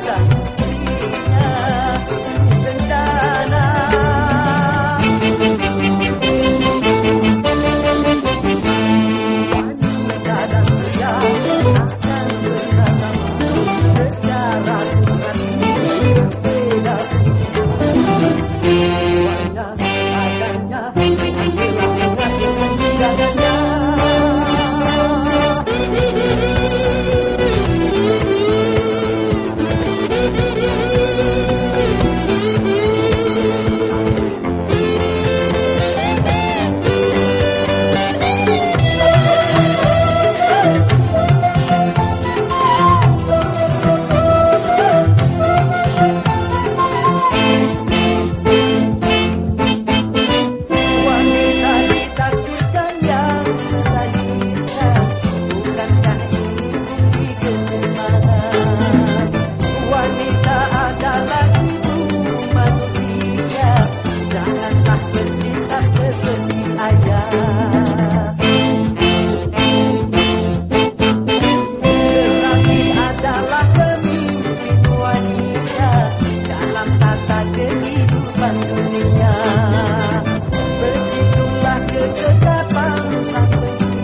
Thank you. vamos.